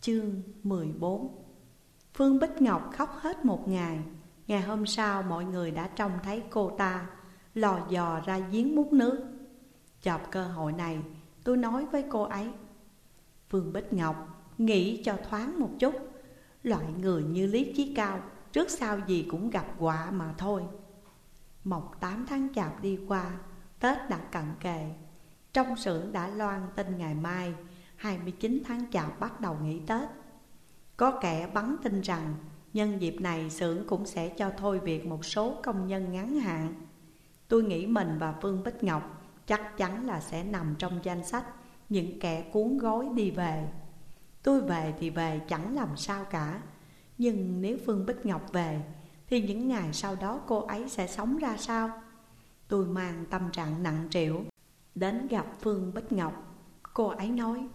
Chương 14 Phương Bích Ngọc khóc hết một ngày. Ngày hôm sau, mọi người đã trông thấy cô ta, Lò dò ra giếng múc nước. Chọc cơ hội này, tôi nói với cô ấy, Phương Bích Ngọc, nghĩ cho thoáng một chút. Loại người như Lý Chí Cao, Trước sau gì cũng gặp quả mà thôi. Mộc tám tháng chạp đi qua, Tết đã cận kề. Trong xưởng đã loan tin ngày mai 29 tháng chạp bắt đầu nghỉ Tết. Có kẻ bắn tin rằng Nhân dịp này xưởng cũng sẽ cho thôi việc một số công nhân ngắn hạn. Tôi nghĩ mình và Phương Bích Ngọc chắc chắn là sẽ nằm trong danh sách Những kẻ cuốn gói đi về. Tôi về thì về chẳng làm sao cả, Nhưng nếu Phương Bích Ngọc về Thì những ngày sau đó cô ấy sẽ sống ra sao? Tôi mang tâm trạng nặng trĩu Đến gặp Phương Bích Ngọc. Cô ấy nói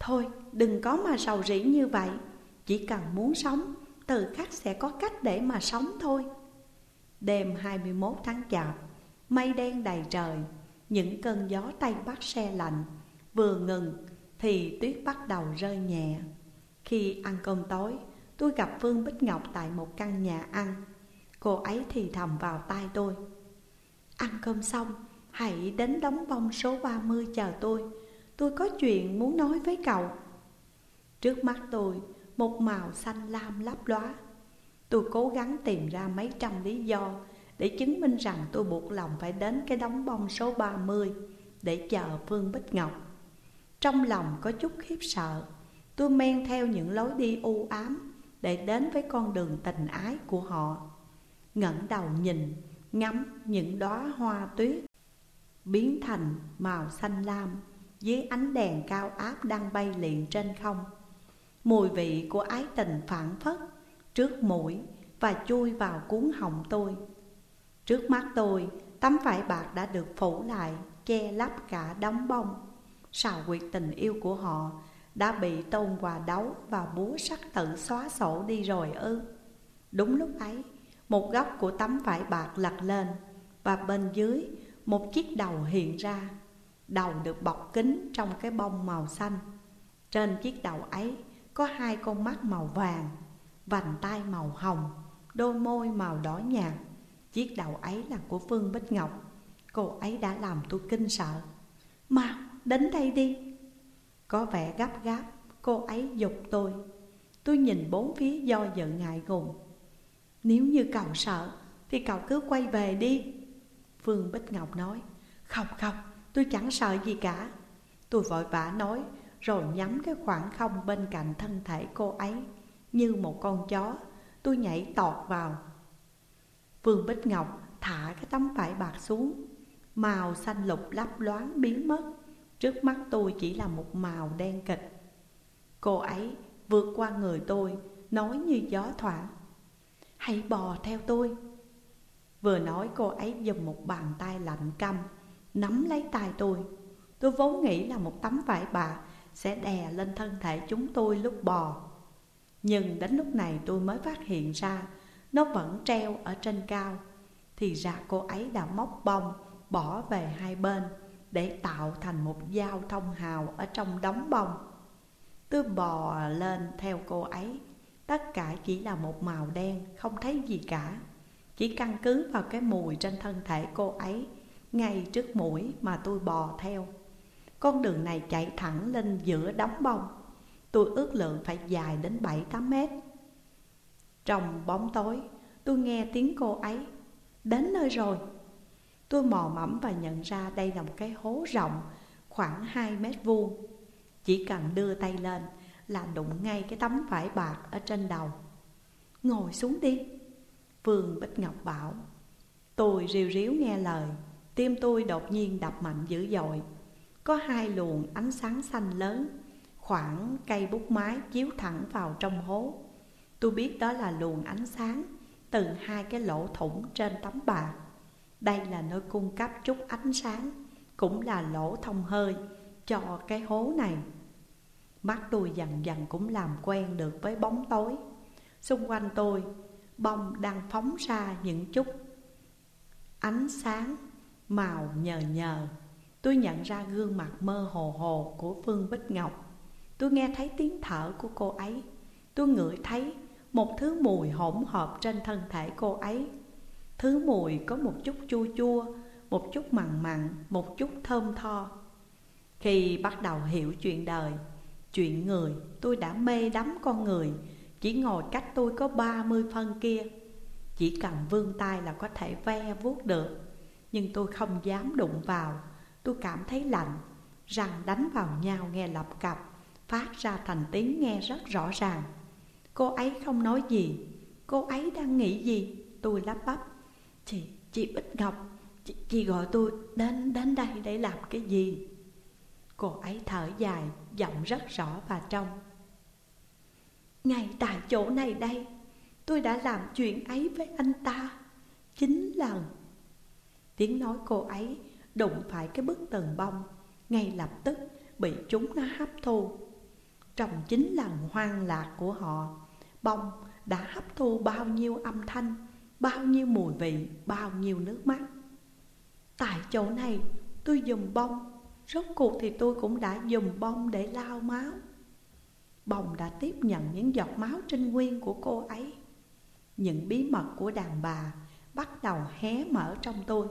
Thôi, đừng có mà sầu rĩ như vậy. Chỉ cần muốn sống, Từ khắc sẽ có cách để mà sống thôi. Đêm 21 tháng chạp, Mây đen đầy trời, Những cơn gió Tây Bắc xe lạnh. Vừa ngừng, thì tuyết bắt đầu rơi nhẹ. Khi ăn cơm tối, Tôi gặp Phương Bích Ngọc tại một căn nhà ăn. Cô ấy thì thầm vào tai tôi. Ăn cơm xong, Hãy đến đóng bông số 30 chờ tôi. Tôi có chuyện muốn nói với cậu. Trước mắt tôi, Một màu xanh lam lấp lóa. Tôi cố gắng tìm ra mấy trăm lý do Để chứng minh rằng tôi buộc lòng phải đến cái đóng bông số 30 Để chờ Phương Bích Ngọc. Trong lòng có chút khiếp sợ, Tôi men theo những lối đi u ám Để đến với con đường tình ái của họ. Ngẩng đầu nhìn, Ngắm những đóa hoa tuyết Biến thành màu xanh lam. Dưới ánh đèn cao áp đang bay liền trên không. Mùi vị của ái tình phản phất Trước mũi và chui vào cuốn họng tôi. Trước mắt tôi, Tấm vải bạc đã được phủ lại, Che lấp cả đống bông. Sào quyệt tình yêu của họ, Đã bị tôn quà đấu và búa sắc tự xóa sổ đi rồi ư. Đúng lúc ấy, Một góc của tấm vải bạc lật lên Và bên dưới một chiếc đầu hiện ra. Đầu được bọc kín trong cái bông màu xanh. Trên chiếc đầu ấy có hai con mắt màu vàng, Vành tay màu hồng, Đôi môi màu đỏ nhạt. Chiếc đầu ấy là của Phương Bích Ngọc. Cô ấy đã làm tôi kinh sợ. Mau đến đây đi. Có vẻ gấp gáp, Cô ấy dục tôi. Tôi nhìn bốn phía do dự ngại ngùng. Nếu như cậu sợ Thì cậu cứ quay về đi, Phương Bích Ngọc nói. Không không tôi chẳng sợ gì cả. Tôi vội vã nói, Rồi nhắm cái khoảng không bên cạnh thân thể cô ấy, Như một con chó. Tôi nhảy tọt vào. Vương Bích Ngọc thả cái tấm vải bạc xuống. Màu xanh lục lấp loáng biến mất. Trước mắt tôi chỉ là một màu đen kịch. Cô ấy vượt qua người tôi, Nói như gió thoảng. Hãy bò theo tôi. Vừa nói cô ấy dùng một bàn tay lạnh căm. Nắm lấy tay tôi. Tôi vốn nghĩ là một tấm vải bạc Sẽ đè lên thân thể chúng tôi lúc bò. Nhưng đến lúc này tôi mới phát hiện ra Nó vẫn treo ở trên cao. Thì ra cô ấy đã móc bông, Bỏ về hai bên Để tạo thành một dao thông hào Ở trong đống bông. Tôi bò lên theo cô ấy. Tất cả chỉ là một màu đen, Không thấy gì cả. Chỉ căn cứ vào cái mùi trên thân thể cô ấy ngay trước mũi mà tôi bò theo. Con đường này chạy thẳng lên giữa đóng bông. Tôi ước lượng phải dài đến 7-8 mét. Trong bóng tối, tôi nghe tiếng cô ấy, Đến nơi rồi. Tôi mò mẫm và nhận ra đây là một cái hố rộng, khoảng 2 mét vuông. Chỉ cần đưa tay lên là đụng ngay cái tấm vải bạc ở trên đầu. Ngồi xuống đi. Phương Bích Ngọc bảo. Tôi riêu ríu nghe lời. Tim tôi đột nhiên đập mạnh dữ dội. Có hai luồng ánh sáng xanh lớn, Khoảng cây bút mái chiếu thẳng vào trong hố. Tôi biết đó là luồng ánh sáng Từ hai cái lỗ thủng trên tấm bạc. Đây là nơi cung cấp chút ánh sáng, Cũng là lỗ thông hơi cho cái hố này. Mắt tôi dần dần cũng làm quen được với bóng tối. Xung quanh tôi, bông đang phóng ra những chút ánh sáng màu nhờ nhờ. Tôi nhận ra gương mặt mơ hồ hồ của Phương Bích Ngọc. Tôi nghe thấy tiếng thở của cô ấy. Tôi ngửi thấy một thứ mùi hỗn hợp trên thân thể cô ấy. Thứ mùi có một chút chua chua, một chút mặn mặn, một chút thơm tho. Khi bắt đầu hiểu chuyện đời, chuyện người Tôi đã mê đắm con người. Chỉ ngồi cách tôi có ba mươi phân kia. Chỉ cần vươn tay là có thể ve vuốt được. Nhưng tôi không dám đụng vào. Tôi cảm thấy lạnh. Răng đánh vào nhau nghe lập cập Phát ra thành tiếng nghe rất rõ ràng. Cô ấy không nói gì. Cô ấy đang nghĩ gì? Tôi lắp bắp. Chị, chị Bích Ngọc chị, chị gọi tôi đến đến đây để làm cái gì? Cô ấy thở dài Giọng rất rõ và trong. Ngay tại chỗ này đây Tôi đã làm chuyện ấy với anh ta. Chín lần Tiếng nói cô ấy đụng phải cái bức tường bông Ngay lập tức bị chúng nó hấp thu. Trong chính lần hoang lạc của họ Bông đã hấp thu bao nhiêu âm thanh Bao nhiêu mùi vị, bao nhiêu nước mắt. Tại chỗ này tôi dùng bông Rốt cuộc thì tôi cũng đã dùng bông để lao máu. Bông đã tiếp nhận những giọt máu trinh nguyên của cô ấy. Những bí mật của đàn bà bắt đầu hé mở trong tôi.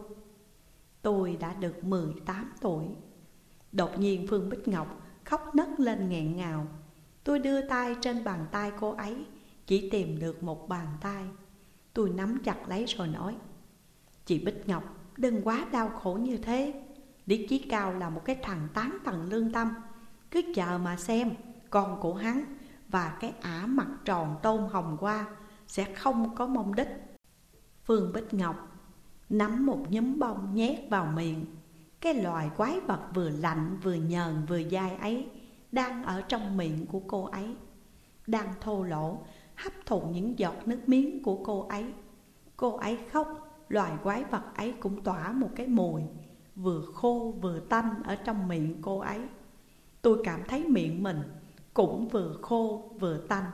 Tôi đã được 18 tuổi. Đột nhiên Phương Bích Ngọc khóc nấc lên nghẹn ngào. Tôi đưa tay trên bàn tay cô ấy, Chỉ tìm được một bàn tay. Tôi nắm chặt lấy rồi nói, Chị Bích Ngọc, đừng quá đau khổ như thế. Lý Chí Cao là một cái thằng tán tầng lương tâm. Cứ chờ mà xem Con của hắn và cái ả mặt tròn tôn hồng qua Sẽ không có mong đích. Phương Bích Ngọc Nắm một nhúm bông nhét vào miệng. Cái loài quái vật vừa lạnh vừa nhờn vừa dai ấy Đang ở trong miệng của cô ấy, Đang thô lỗ, hấp thụ những giọt nước miếng của cô ấy. Cô ấy khóc, Loài quái vật ấy cũng tỏa một cái mùi Vừa khô vừa tanh ở trong miệng cô ấy. Tôi cảm thấy miệng mình cũng vừa khô vừa tanh.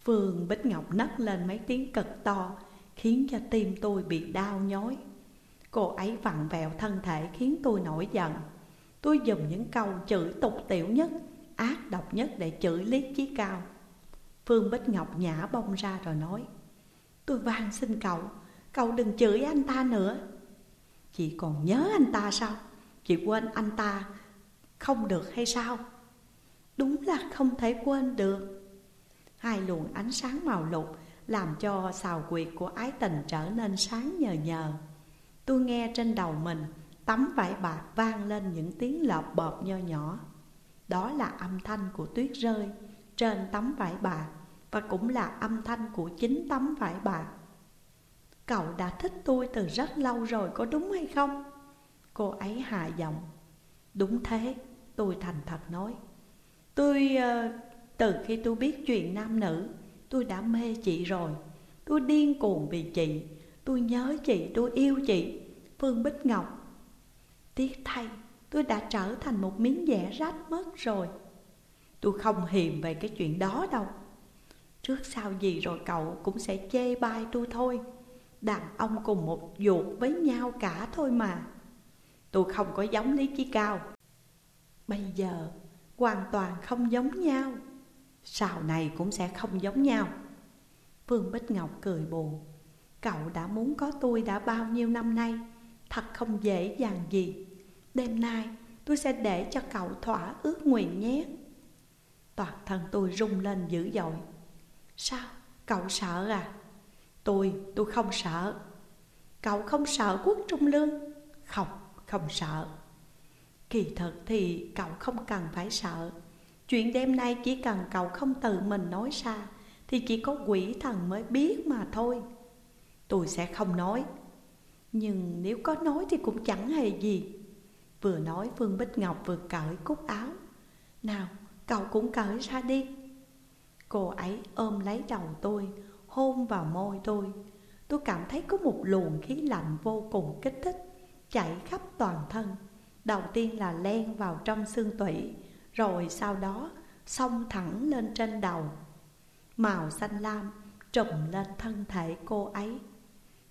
Phương Bích Ngọc nấc lên mấy tiếng cực to Khiến cho tim tôi bị đau nhói. Cô ấy vặn vẹo thân thể khiến tôi nổi giận. Tôi dùng những câu chửi tục tiểu nhất, Ác độc nhất để chửi Lý Chí Cao. Phương Bích Ngọc nhả bông ra rồi nói, Tôi van xin cậu Cậu đừng chửi anh ta nữa. Chị còn nhớ anh ta sao? Chị quên anh ta không được hay sao? Đúng là không thể quên được. Hai luồng ánh sáng màu lục làm cho xào quyệt của ái tình trở nên sáng nhờ nhờ. Tôi nghe trên đầu mình Tấm vải bạc vang lên những tiếng lợp bợp nho nhỏ. Đó là âm thanh của tuyết rơi Trên tấm vải bạc Và cũng là âm thanh của chính tấm vải bạc. Cậu đã thích tôi từ rất lâu rồi có đúng hay không? Cô ấy hạ giọng. Đúng thế, tôi thành thật nói. Tôi, uh, từ khi tôi biết chuyện nam nữ Tôi đã mê chị rồi. Tôi điên cuồng vì chị. Tôi nhớ chị, tôi yêu chị. Phương Bích Ngọc. Tiếc thay, tôi đã trở thành một miếng dẻ rách mất rồi. Tôi không hiềm về cái chuyện đó đâu. Trước sau gì rồi cậu cũng sẽ chê bai tôi thôi. Đàn ông cùng một ruột với nhau cả thôi mà. Tôi không có giống Lý Chí Cao. Bây giờ hoàn toàn không giống nhau. Sau này cũng sẽ không giống nhau. Phương Bích Ngọc cười buồn Cậu đã muốn có tôi đã bao nhiêu năm nay? Thật không dễ dàng gì. Đêm nay tôi sẽ để cho cậu thỏa ước nguyện nhé. Toàn thân tôi rung lên dữ dội. Sao? Cậu sợ à? Tôi, tôi không sợ. Cậu không sợ quốc trung lương? Không, không sợ. Kỳ thật thì cậu không cần phải sợ. Chuyện đêm nay chỉ cần cậu không tự mình nói ra, Thì chỉ có quỷ thần mới biết mà thôi. Tôi sẽ không nói. Nhưng nếu có nói thì cũng chẳng hề gì. Vừa nói Phương Bích Ngọc vừa cởi cúc áo. Nào, cậu cũng cởi ra đi. Cô ấy ôm lấy đầu tôi, hôn vào môi tôi. Tôi cảm thấy có một luồng khí lạnh vô cùng kích thích, chảy khắp toàn thân. Đầu tiên là len vào trong xương tủy rồi sau đó, xông thẳng lên trên đầu. Màu xanh lam trùm lên thân thể cô ấy.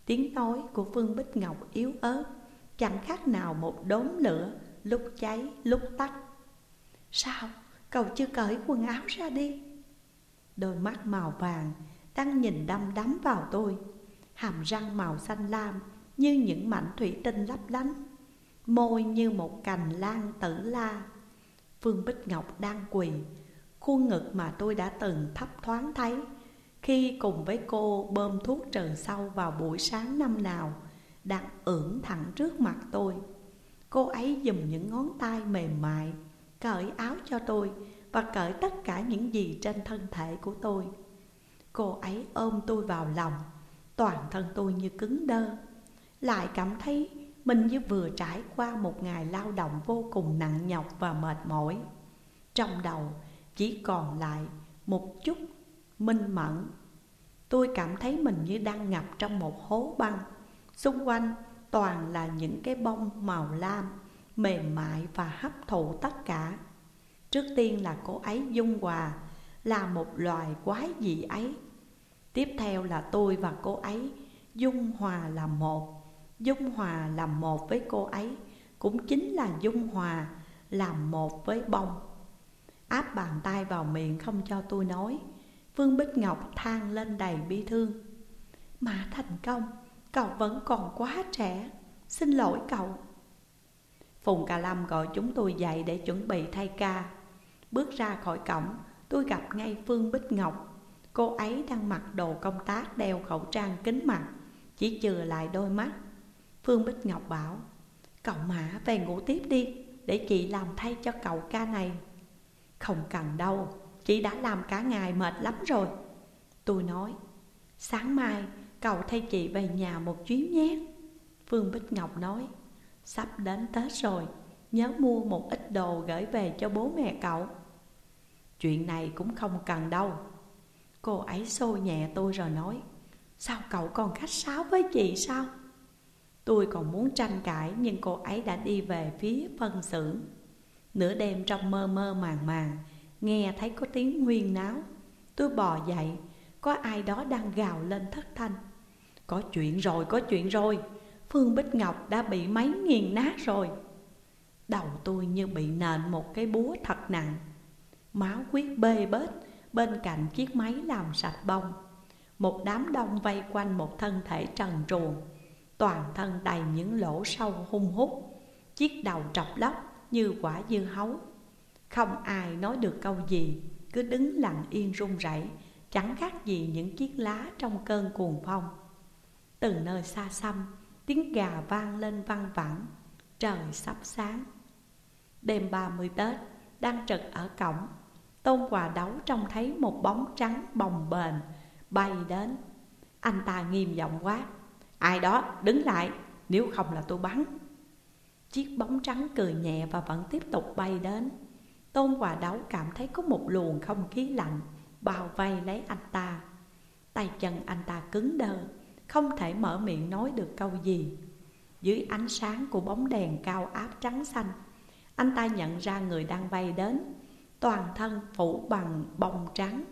Tiếng nói của Phương Bích Ngọc yếu ớt, Chẳng khác nào một đốm lửa Lúc cháy, lúc tắt. Sao? Cậu chưa cởi quần áo ra đi? Đôi mắt màu vàng đang nhìn đăm đắm vào tôi. Hàm răng màu xanh lam như những mảnh thủy tinh lấp lánh, Môi như một cành lan tử la. Phương Bích Ngọc đang quỳ. Khuôn ngực mà tôi đã từng thấp thoáng thấy. Khi cùng với cô bơm thuốc trừ sâu vào buổi sáng năm nào, Đang ưỡn thẳng trước mặt tôi. Cô ấy dùng những ngón tay mềm mại, Cởi áo cho tôi Và cởi tất cả những gì trên thân thể của tôi. Cô ấy ôm tôi vào lòng, Toàn thân tôi như cứng đơ. Lại cảm thấy mình như vừa trải qua một ngày lao động vô cùng nặng nhọc và mệt mỏi. Trong đầu, chỉ còn lại một chút minh mẫn. Tôi cảm thấy mình như đang ngập trong một hố băng. Xung quanh toàn là những cái bông màu lam, Mềm mại và hấp thụ tất cả. Trước tiên là cô ấy dung hòa, Là một loài quái dị ấy. Tiếp theo là tôi và cô ấy Dung hòa là một. Dung hòa làm một với cô ấy, Cũng chính là dung hòa làm một với bông. Áp bàn tay vào miệng không cho tôi nói Phương Bích Ngọc than lên đầy bi thương. Mã thành công, Cậu vẫn còn quá trẻ, Xin lỗi cậu. Phùng Cà Lâm gọi chúng tôi dậy để chuẩn bị thay ca. Bước ra khỏi cổng, Tôi gặp ngay Phương Bích Ngọc. Cô ấy đang mặc đồ công tác đeo khẩu trang kính mặt, Chỉ chừa lại đôi mắt. Phương Bích Ngọc bảo, Cậu Mã về ngủ tiếp đi, Để chị làm thay cho cậu ca này. Không cần đâu, Chị đã làm cả ngày mệt lắm rồi. Tôi nói, Sáng mai cậu thay chị về nhà một chuyến nhé. Phương Bích Ngọc nói, Sắp đến Tết rồi, Nhớ mua một ít đồ gửi về cho bố mẹ cậu. Chuyện này cũng không cần đâu. Cô ấy xô nhẹ tôi rồi nói, Sao cậu còn khách sáo với chị sao? Tôi còn muốn tranh cãi Nhưng cô ấy đã đi về phía phân xưởng. Nửa đêm trong mơ mơ màng màng Nghe thấy có tiếng huyên náo. Tôi bò dậy Có ai đó đang gào lên thất thanh. Có chuyện rồi, có chuyện rồi. Phương Bích Ngọc đã bị máy nghiền nát rồi. Đầu tôi như bị nện một cái búa thật nặng. Máu huyết bê bết Bên cạnh chiếc máy làm sạch bông. Một đám đông vây quanh một thân thể trần truồng. Toàn thân đầy những lỗ sâu hung hút, Chiếc đầu trọc lóc như quả dưa hấu. Không ai nói được câu gì, Cứ đứng lặng yên run rẩy, Chẳng khác gì những chiếc lá trong cơn cuồng phong. Từ nơi xa xăm, Tiếng gà vang lên văng vẳng, Trời sắp sáng. Đêm ba mươi Tết, Đang trực ở cổng, Tôn quà đấu trông thấy một bóng trắng bồng bềnh Bay đến. Anh ta nghiêm giọng quát Ai đó đứng lại, Nếu không là tôi bắn. Chiếc bóng trắng cười nhẹ và vẫn tiếp tục bay đến. Tôn Hòa đấu cảm thấy có một luồng không khí lạnh Bao vây lấy anh ta. Tay chân anh ta cứng đơ Không thể mở miệng nói được câu gì. Dưới ánh sáng của bóng đèn cao áp trắng xanh, Anh ta nhận ra người đang bay đến. Toàn thân phủ bằng bông trắng,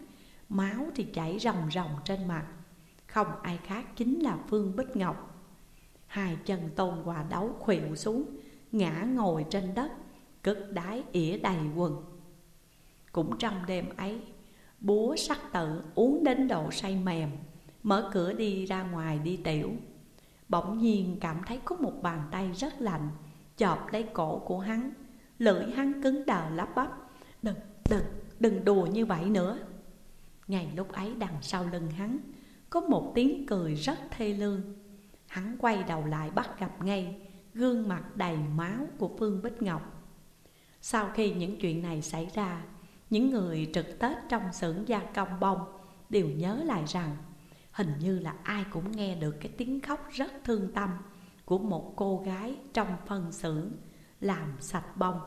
Máu thì chảy ròng ròng trên mặt. Không ai khác chính là Phương Bích Ngọc. Hai chân tôn quả đấu khuỵu xuống Ngã ngồi trên đất Cất đái ỉa đầy quần. Cũng trong đêm ấy Búa sắc tự uống đến độ say mềm Mở cửa đi ra ngoài đi tiểu. Bỗng nhiên cảm thấy có một bàn tay rất lạnh Chọp lấy cổ của hắn Lưỡi hắn cứng đờ lắp bắp. Đừng, đừng, đừng đùa như vậy nữa. Ngày lúc ấy đằng sau lưng hắn có một tiếng cười rất thê lương. Hắn quay đầu lại bắt gặp ngay Gương mặt đầy máu của Phương Bích Ngọc. Sau khi những chuyện này xảy ra, Những người trực Tết trong xưởng gia công bông Đều nhớ lại rằng Hình như là ai cũng nghe được cái tiếng khóc rất thương tâm Của một cô gái trong phân xưởng làm sạch bông.